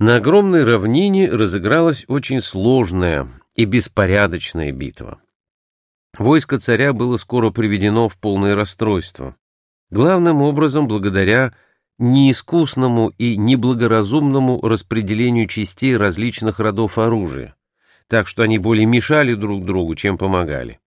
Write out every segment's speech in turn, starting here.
На огромной равнине разыгралась очень сложная и беспорядочная битва. Войско царя было скоро приведено в полное расстройство. Главным образом благодаря неискусному и неблагоразумному распределению частей различных родов оружия, так что они более мешали друг другу, чем помогали.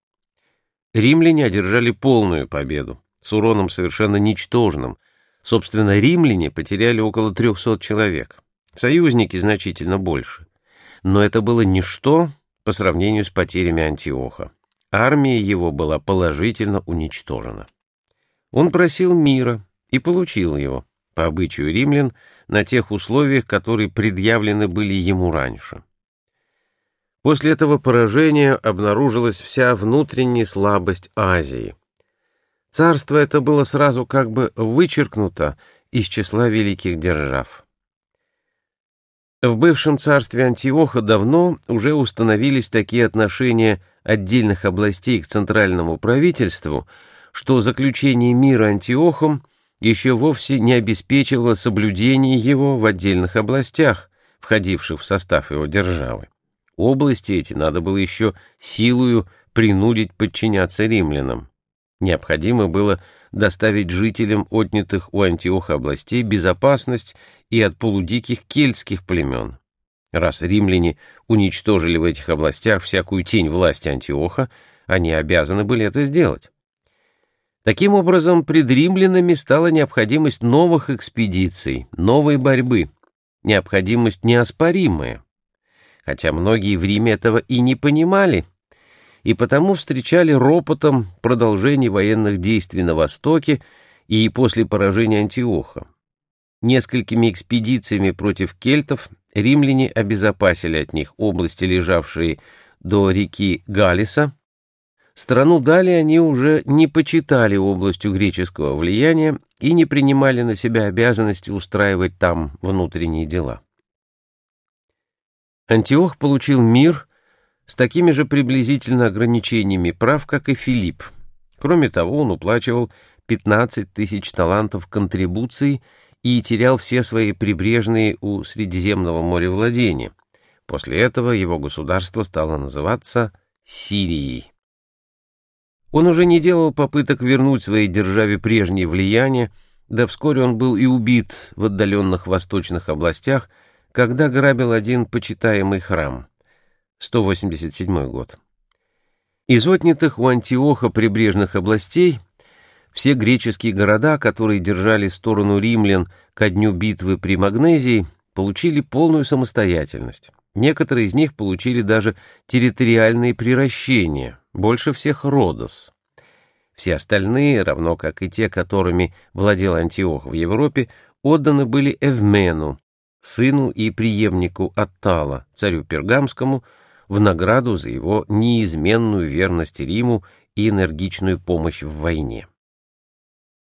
Римляне одержали полную победу, с уроном совершенно ничтожным. Собственно, римляне потеряли около 300 человек. Союзники значительно больше. Но это было ничто по сравнению с потерями Антиоха. Армия его была положительно уничтожена. Он просил мира и получил его, по обычаю римлян, на тех условиях, которые предъявлены были ему раньше. После этого поражения обнаружилась вся внутренняя слабость Азии. Царство это было сразу как бы вычеркнуто из числа великих держав. В бывшем царстве Антиоха давно уже установились такие отношения отдельных областей к центральному правительству, что заключение мира Антиохом еще вовсе не обеспечивало соблюдение его в отдельных областях, входивших в состав его державы. Области эти надо было еще силою принудить подчиняться римлянам. Необходимо было доставить жителям отнятых у Антиоха областей безопасность и от полудиких кельтских племен. Раз римляне уничтожили в этих областях всякую тень власти Антиоха, они обязаны были это сделать. Таким образом, пред римлянами стала необходимость новых экспедиций, новой борьбы, необходимость неоспоримая. Хотя многие в Риме этого и не понимали – и потому встречали ропотом продолжение военных действий на Востоке и после поражения Антиоха. Несколькими экспедициями против кельтов римляне обезопасили от них области, лежавшие до реки Галиса. Страну далее они уже не почитали областью греческого влияния и не принимали на себя обязанности устраивать там внутренние дела. Антиох получил мир с такими же приблизительно ограничениями прав, как и Филипп. Кроме того, он уплачивал 15 тысяч талантов контрибуций и терял все свои прибрежные у Средиземного моря владения. После этого его государство стало называться Сирией. Он уже не делал попыток вернуть своей державе прежнее влияние, да вскоре он был и убит в отдаленных восточных областях, когда грабил один почитаемый храм. 187 год. Из отнятых у Антиоха прибрежных областей все греческие города, которые держали сторону римлян ко дню битвы при Магнезии, получили полную самостоятельность. Некоторые из них получили даже территориальные приращения, больше всех Родос. Все остальные, равно как и те, которыми владел Антиох в Европе, отданы были Эвмену, сыну и преемнику Аттала, царю Пергамскому, в награду за его неизменную верность Риму и энергичную помощь в войне.